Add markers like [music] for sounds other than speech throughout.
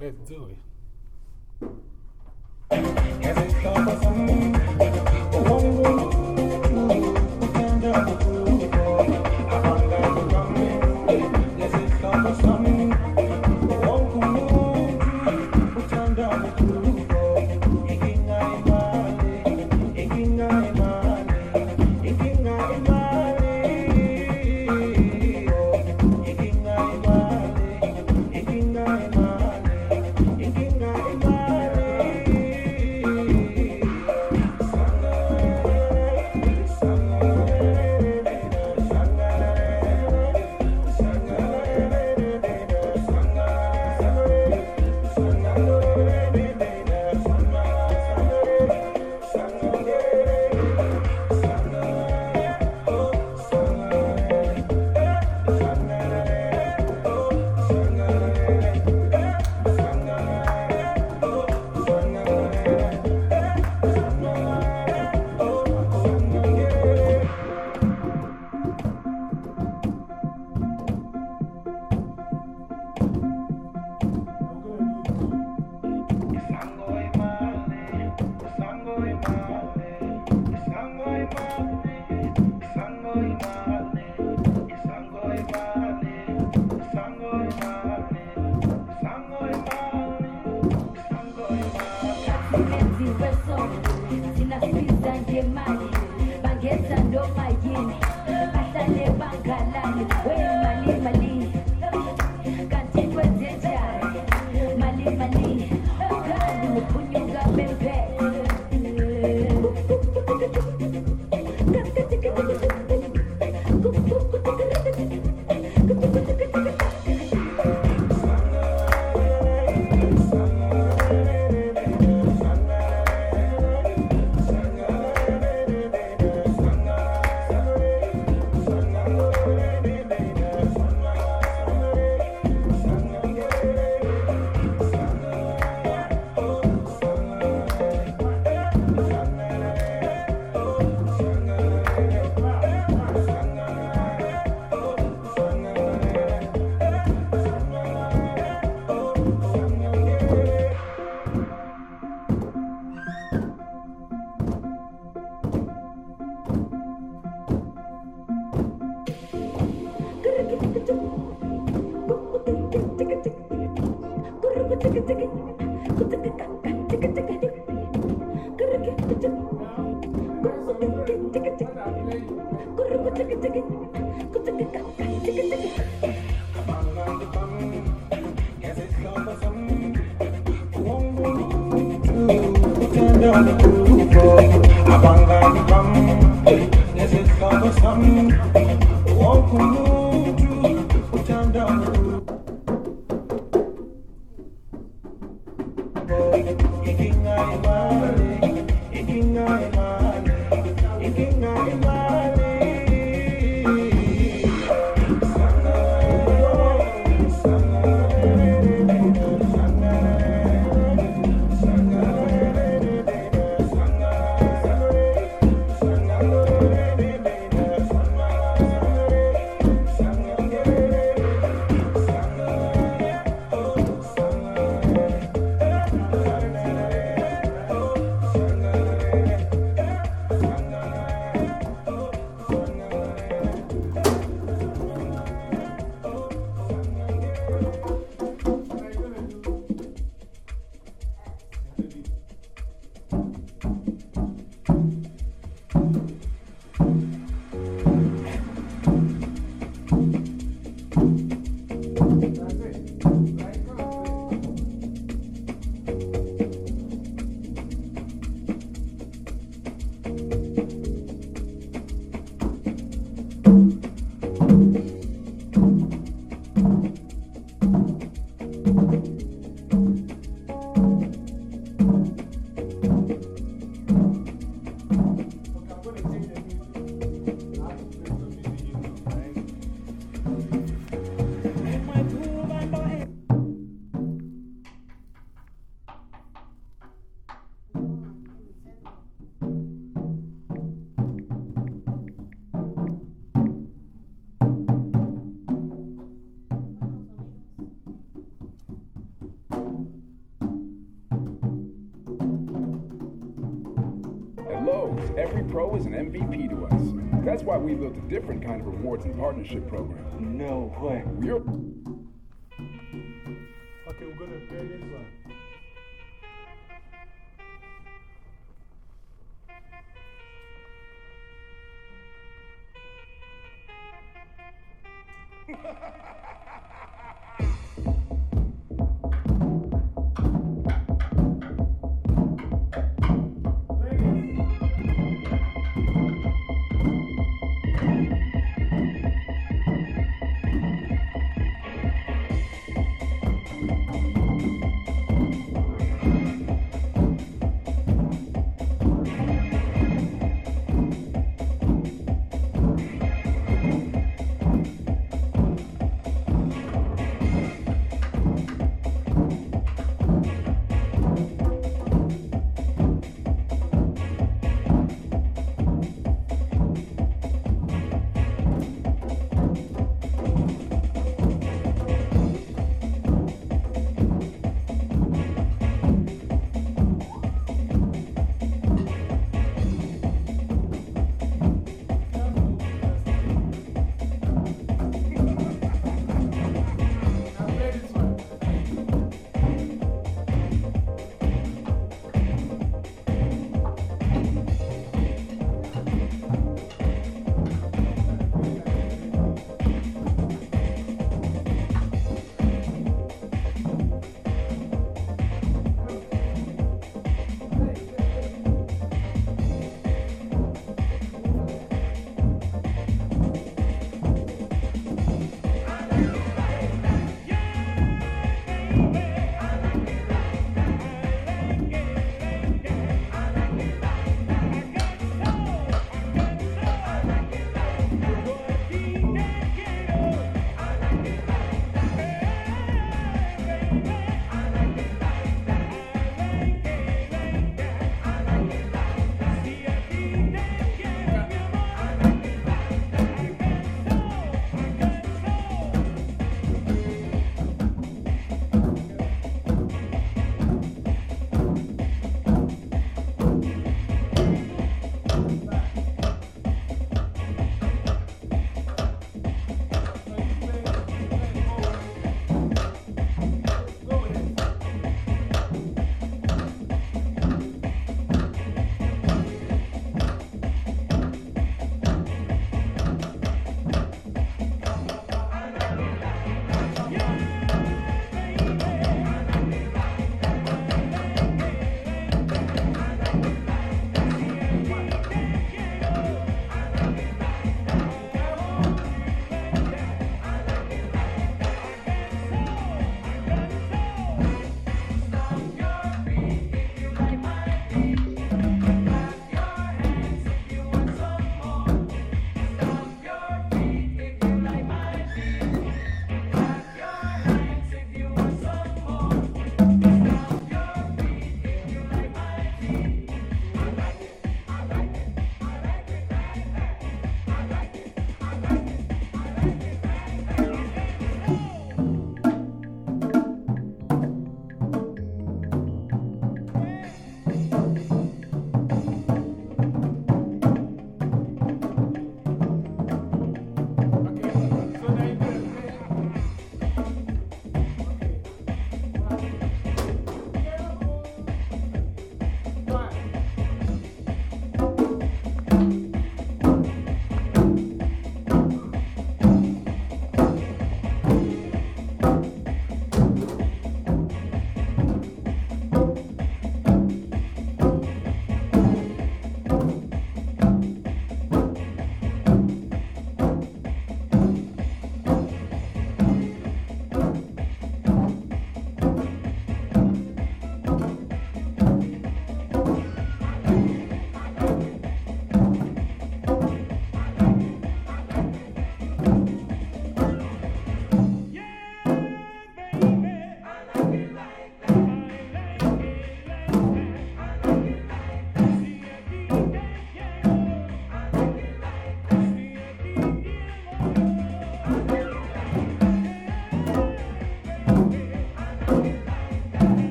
Let's do it. Abang, abang, yes, it's cumbersome. Walk on. That's why we built a different kind of rewards and partnership program. No way. We're.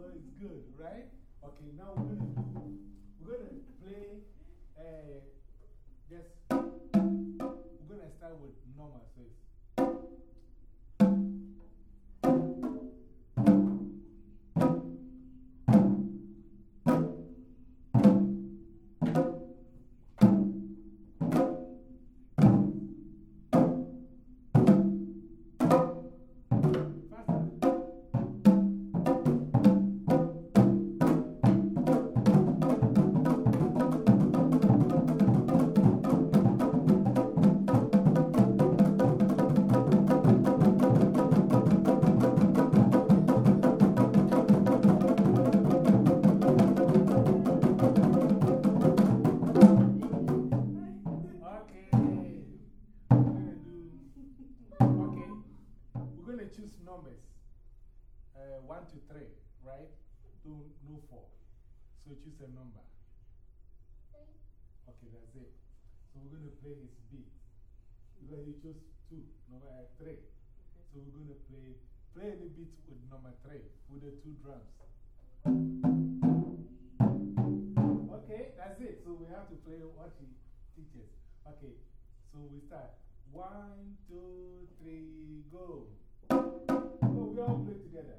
So it's good, right? Okay, now we're going to we're going to play uh, just, we're going to start with choose a number. Three. Okay, that's it. So we're going to play his beat. Because he chose two, number uh, three. So we're going to play, play the beat with number three, with the two drums. Okay, that's it. So we have to play what he teaches. Okay, so we start. One, two, three, go. Go, we all play together.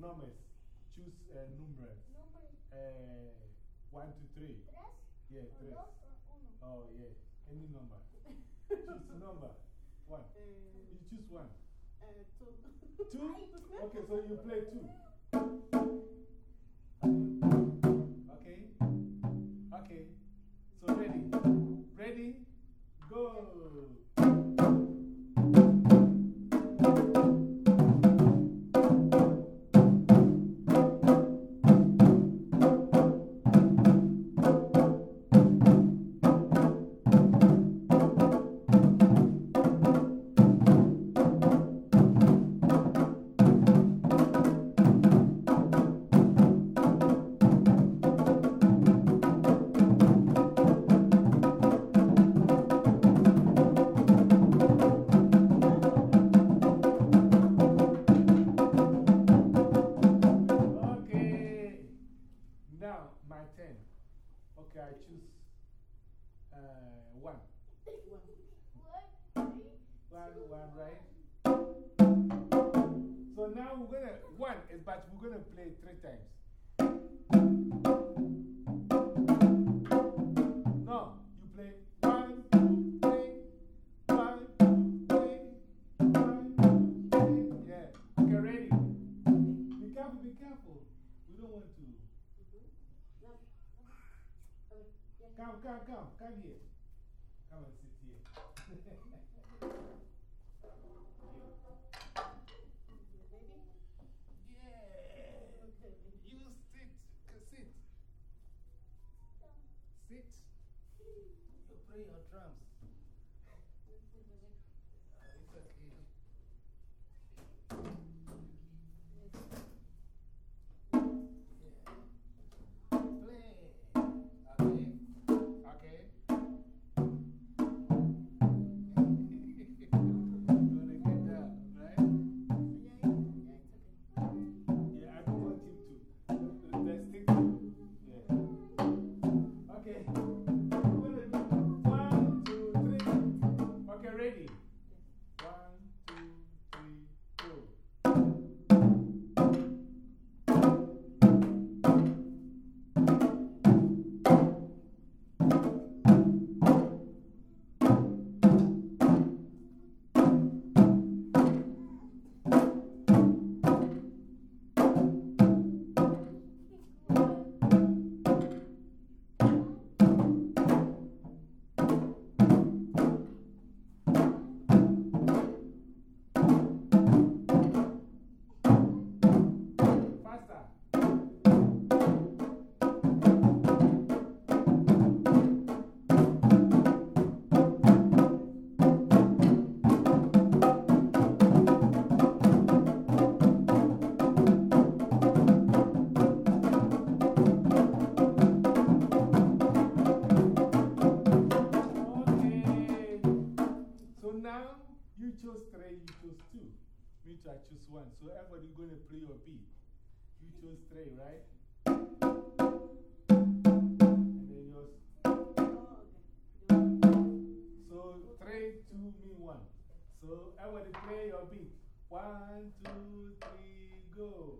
numbers. Choose uh, number. Uh, one, two, three. Tres? Yeah, tres. Oh, yeah. Any number. [laughs] choose number. One. Uh, you choose one. Uh, two. Two? [laughs] Okay, so you play two. Okay. Okay. So ready. Ready? Go. one, one, right? So now we're going to, one is, but we're going to play three times. No, you play one, two, three, one, two, three, one, two, three. Yeah, get ready. Be careful, be careful. We don't want to. Mm-hmm. Come, come, come, come here. play your drums. You chose three, you chose two. Me too, I choose one. So everybody's going to play your beat. You chose three, right? And then yours. So three, two, me one. So everybody play your beat. One, two, three, go.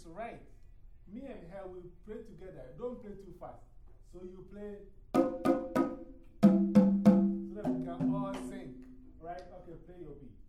Is right. Me and her will play together. Don't play too fast. So you play so that we can all sing. Right? Okay, play your beat.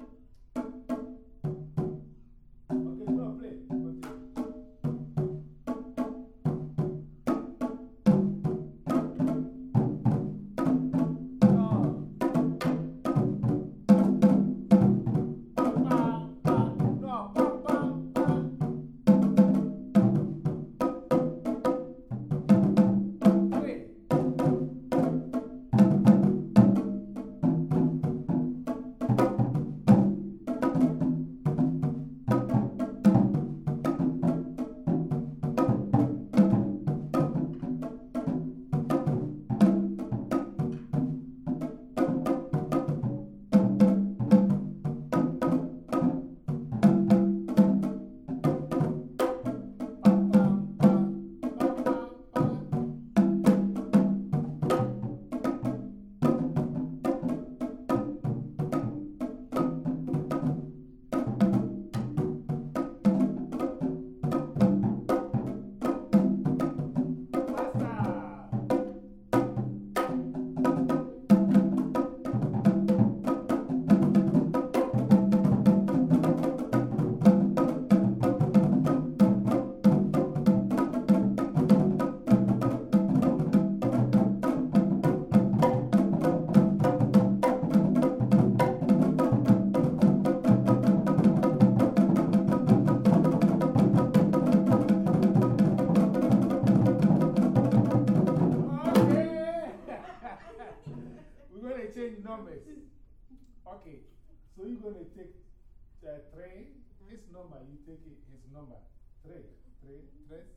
Number, you take it, his number. Three, three, three.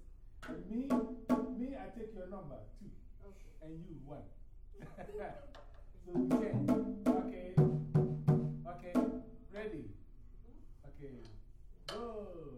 And me, me, I take your number, two. And you, one. [laughs] so we change. Okay. Okay. Ready? Mm-hmm. Okay. Go.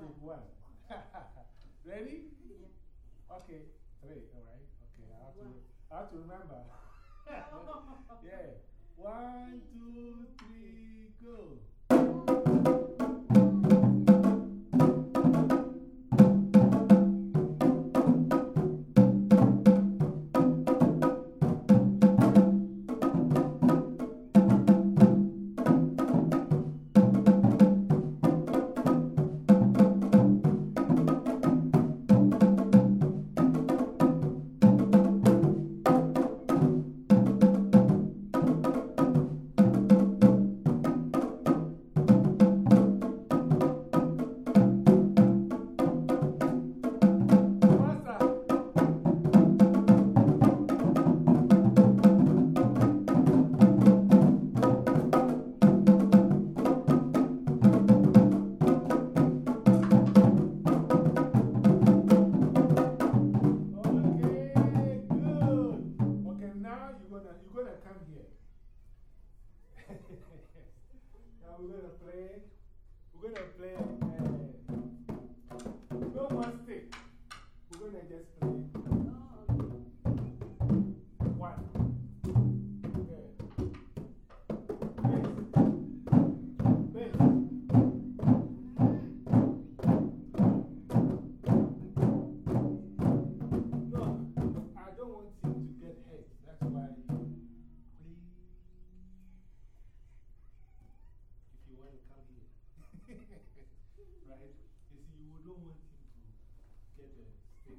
Take one. [laughs] Ready? Okay, three, all right. Okay, I have to, I have to remember. [laughs] [laughs] yeah. One, two, three, go.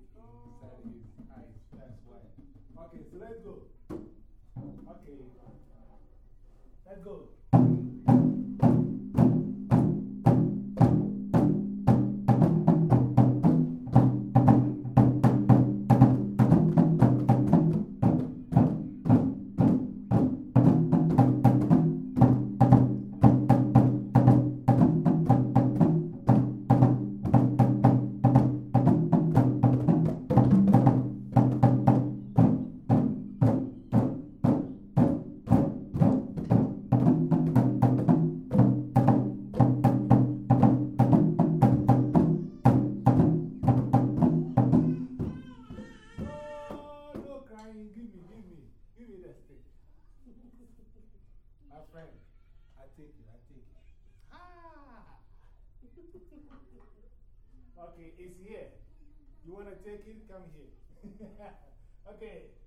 inside his eyes. That's why. Okay, so let's go. Okay. Let's go. You want to take it? Come here. [laughs] okay.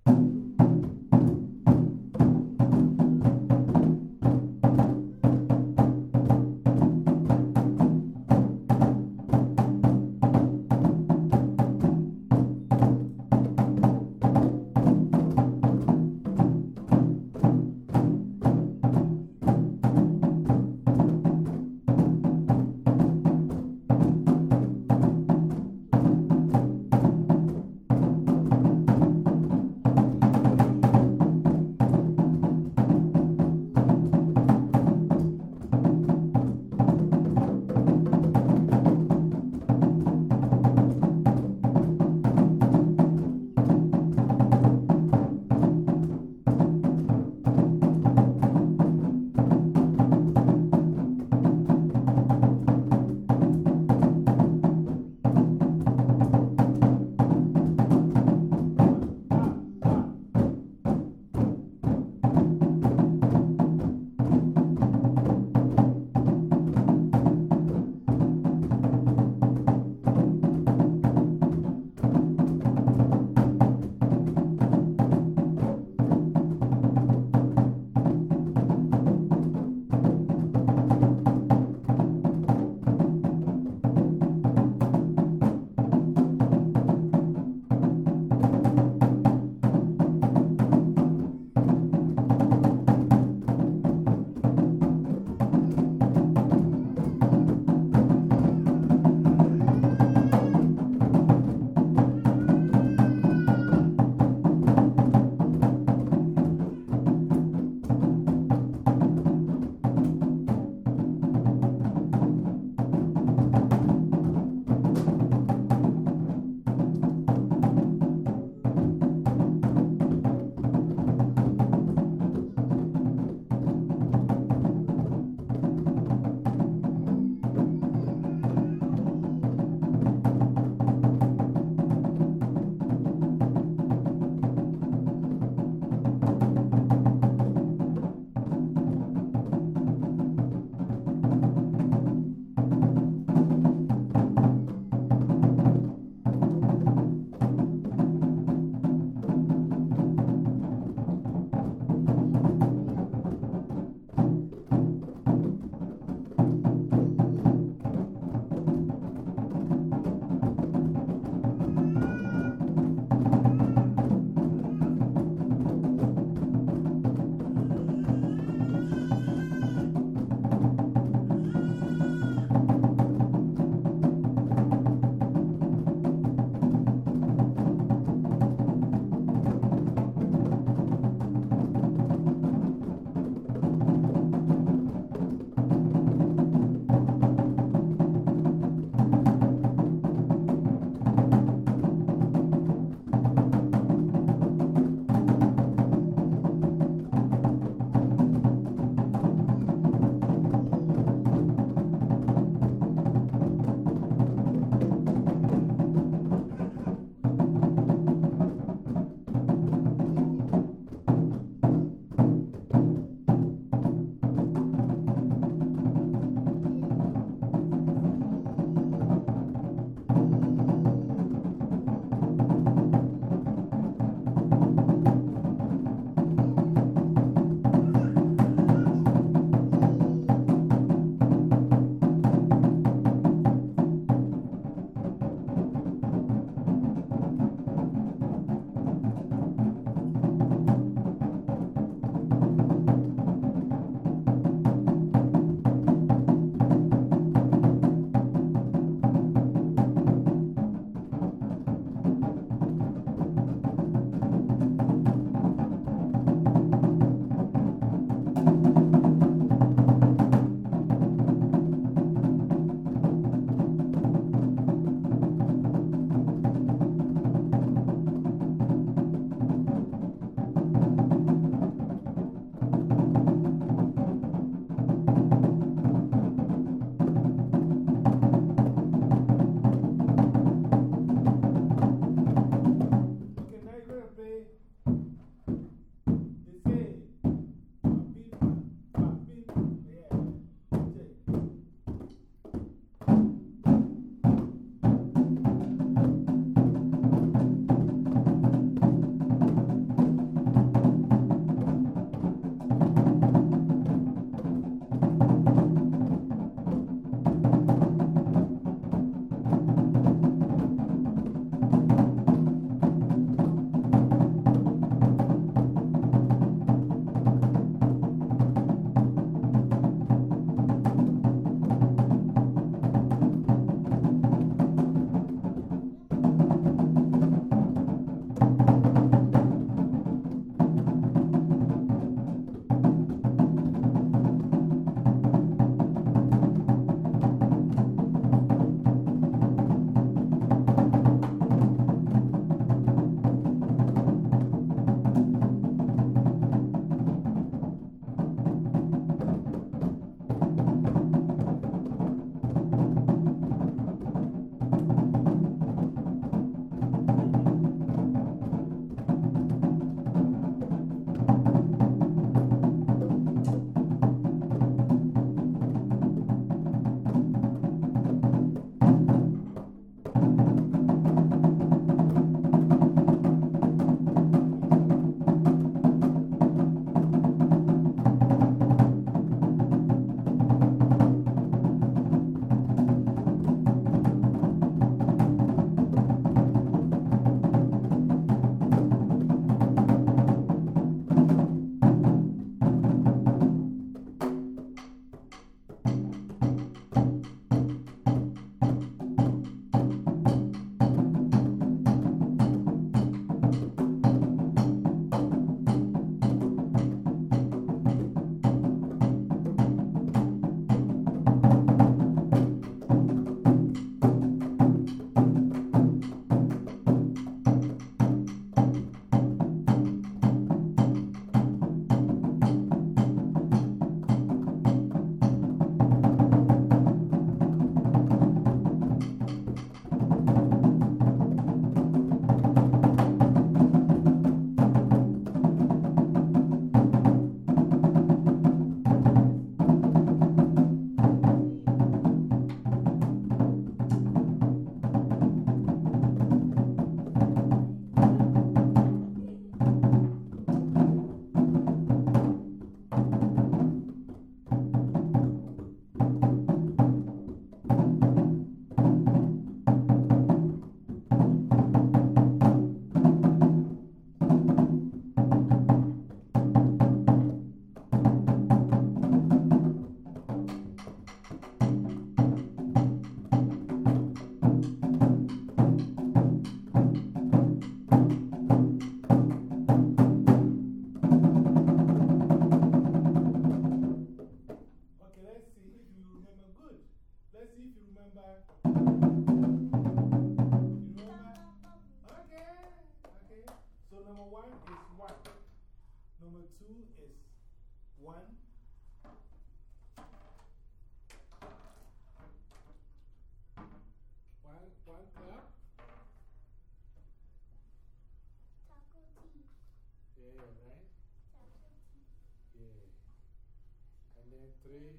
three,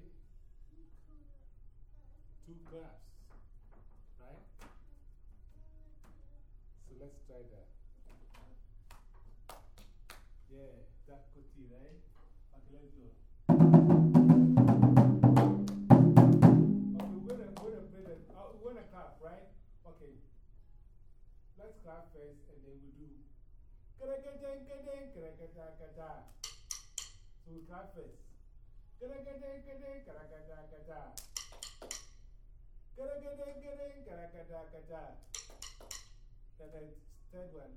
two claps, right? So let's try that. Yeah, that kuti, right? Okay, let's do it. Okay, we're gonna, we're gonna, we're gonna clap, right? Okay. Let's clap first and then we do. So we clap first. Then the third one.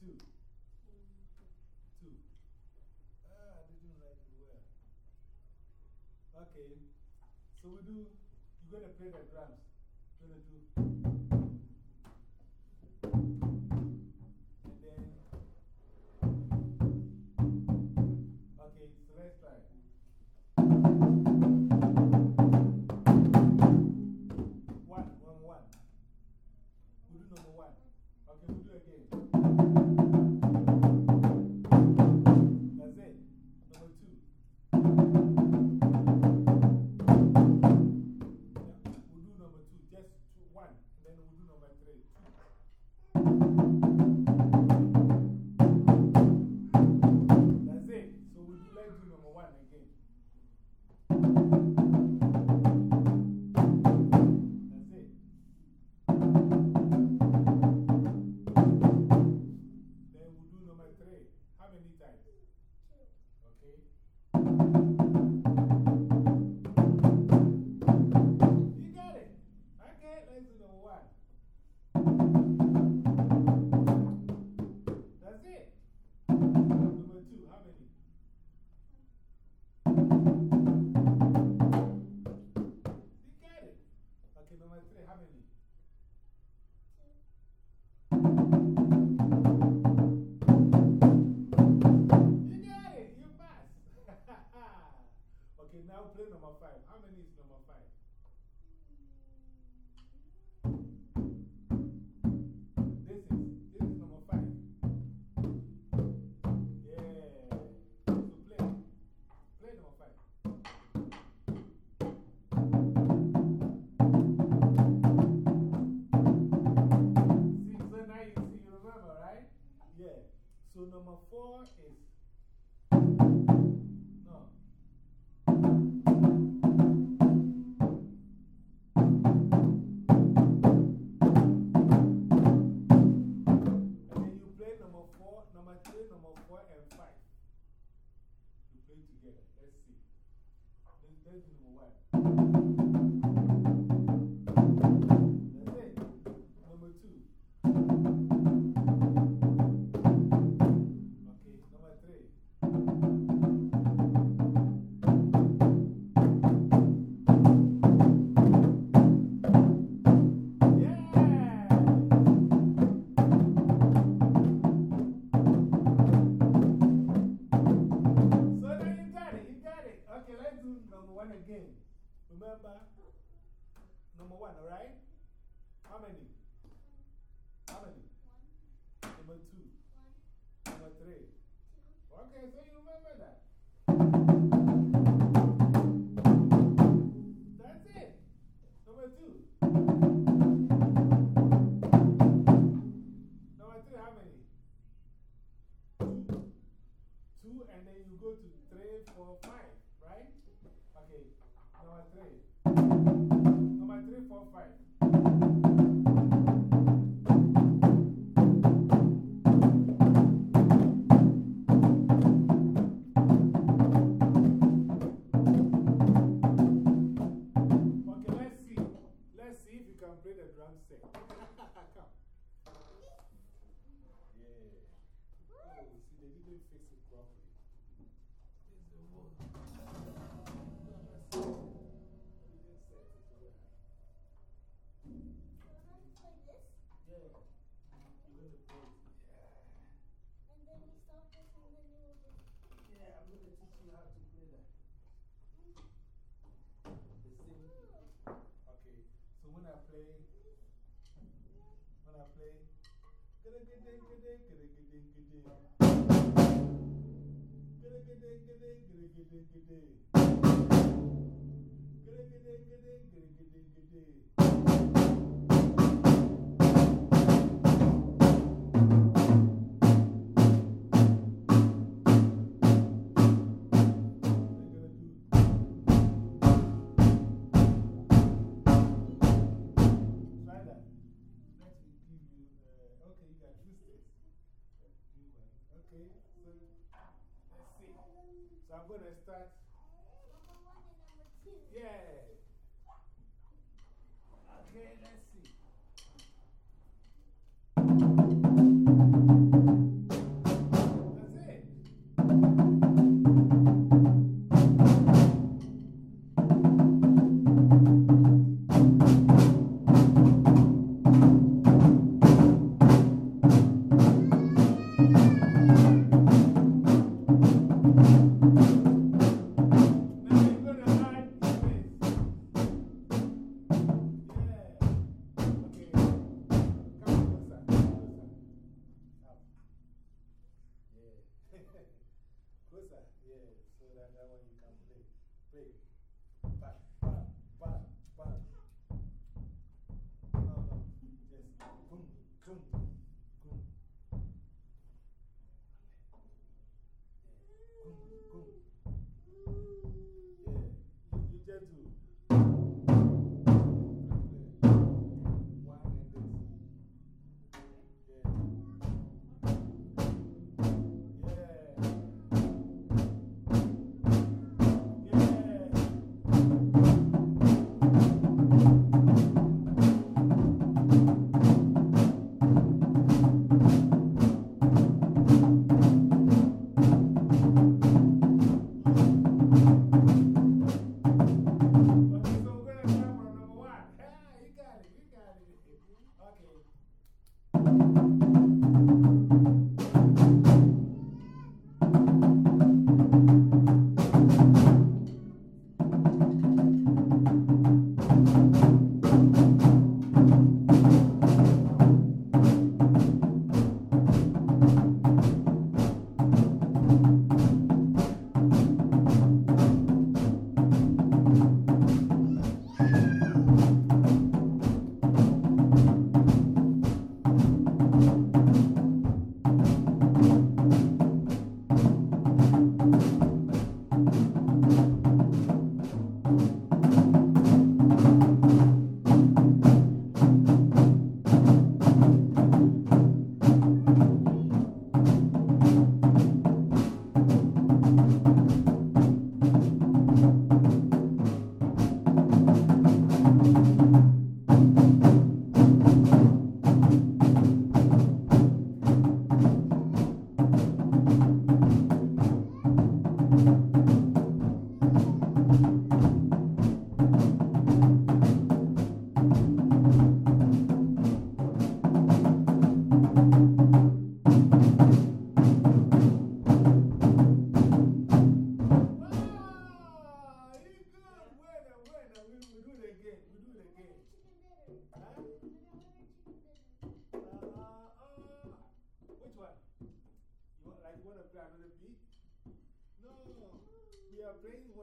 Two. Two. Ah, I didn't write it well. Okay. So we do, you're going to play the drums. You're going to do. next line. One, one, one. We do number one. Okay, we do again. うん。play number five. How many is number 4 and 5 to play together. Let's see. That's number one. do number one again. Remember? Number one, all right? How many? How many? One. Number two. One. Number three. Two. Okay, so you remember that. That's it. Number two. Number three, how many? Two. Two, and then you go to three, four, five, right? Okay, number three. Number three, four, five. Okay, let's see. Let's see if you can play the drum set. [laughs] Come. Yeah. Oh, see, they didn't it properly. Try that. Okay, so let's see. So I'm going to start. Number one and number two. Yeah. Okay, let's see.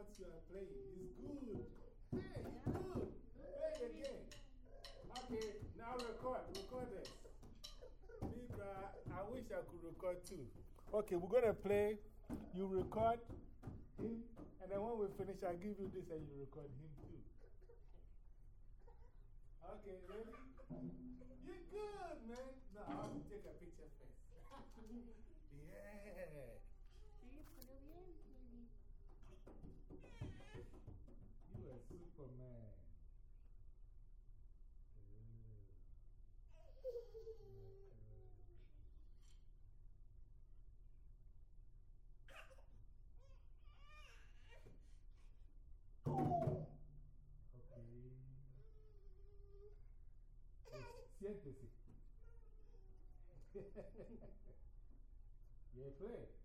What you are playing. It's good. Hey, it's good. Play again. Okay, now record. Record this. Uh, Libra, I wish I could record too. Okay, we're going to play. You record him, and then when we finish, I'll give you this and you record him too. Okay, ready? You're good, man. No, I have to take a picture first. [laughs] yeah. You are Superman. Okay. Siéntese. [laughs] yeah, play.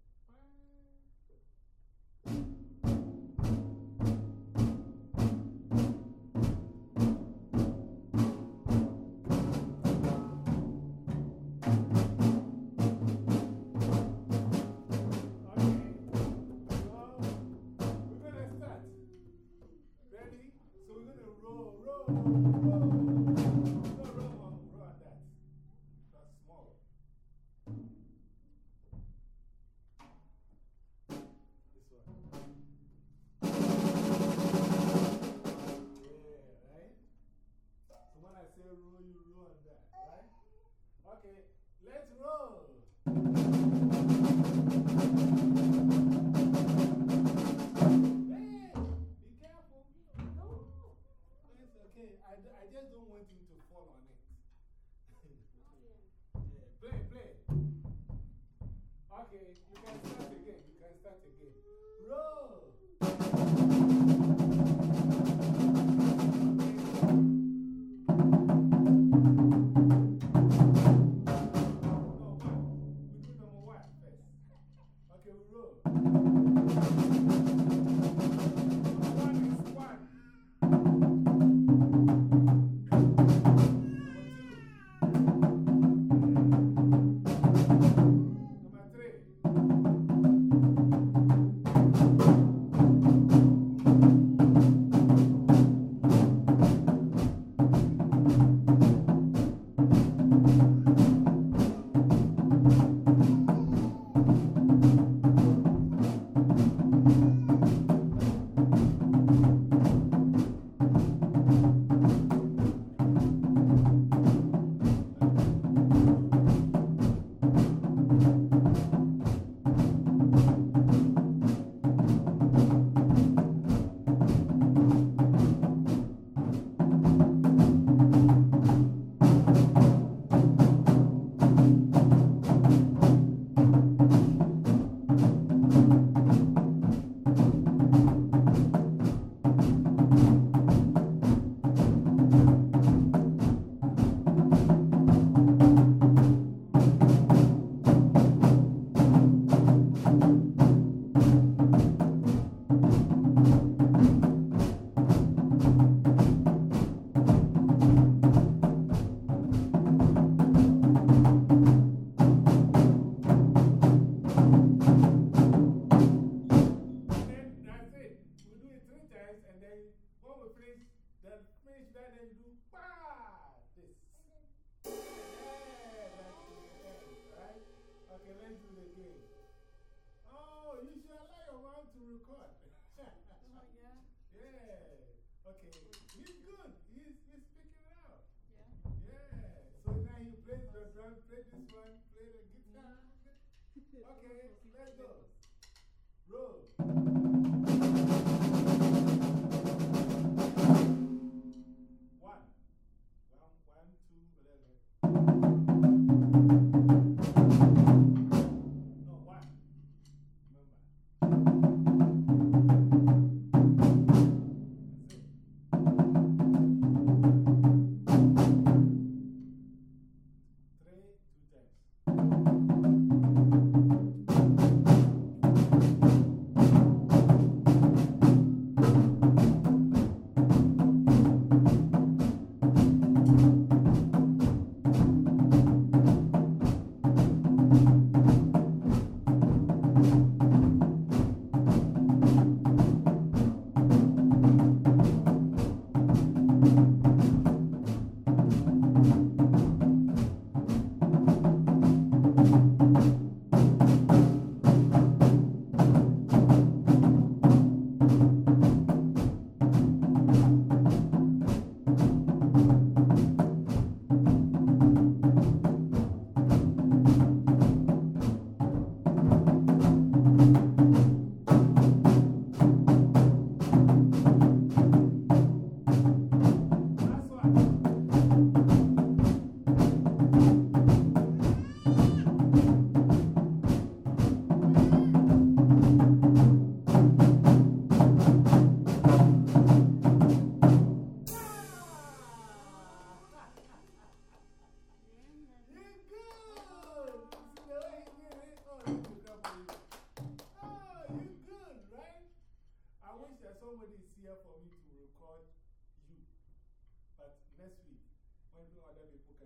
When I say roll, you roll that, right? Okay, let's roll. Okay, you can start again. You can start again. Roll. That do bah, this. Yeah, that's the end, right? Okay, let's do it again. Oh, you should allow your mom to record. [laughs] Oh, yeah? Yeah. Okay. He's good.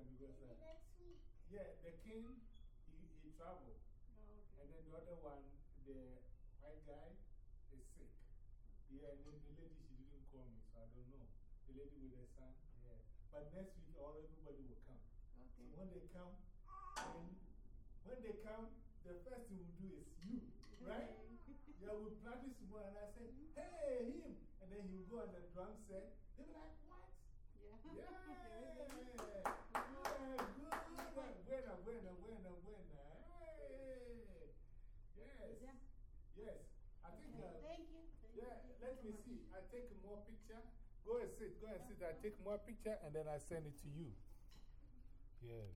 Other people because uh, Next week. yeah, the king, he, he traveled. Oh, okay. And then the other one, the white guy, is sick. Yeah, and then the lady, she didn't call me, so I don't know. The lady with the son, yeah. But next week, all everybody will come. So Okay. when they come, then, when they come, the first thing we'll do is you, right? [laughs] yeah, we'll practice more. And I say, hey, him. And then he'll go on the drum set. They'll be like, what? Yeah. Yeah, yeah, good. Winner, winner, winner, winner. Hey, yes. Yeah. Yes. I think, uh, Thank you. Thank yeah, you. let me see. I take more picture. Go and sit, go and sit. I take more picture and then I send it to you. Yes.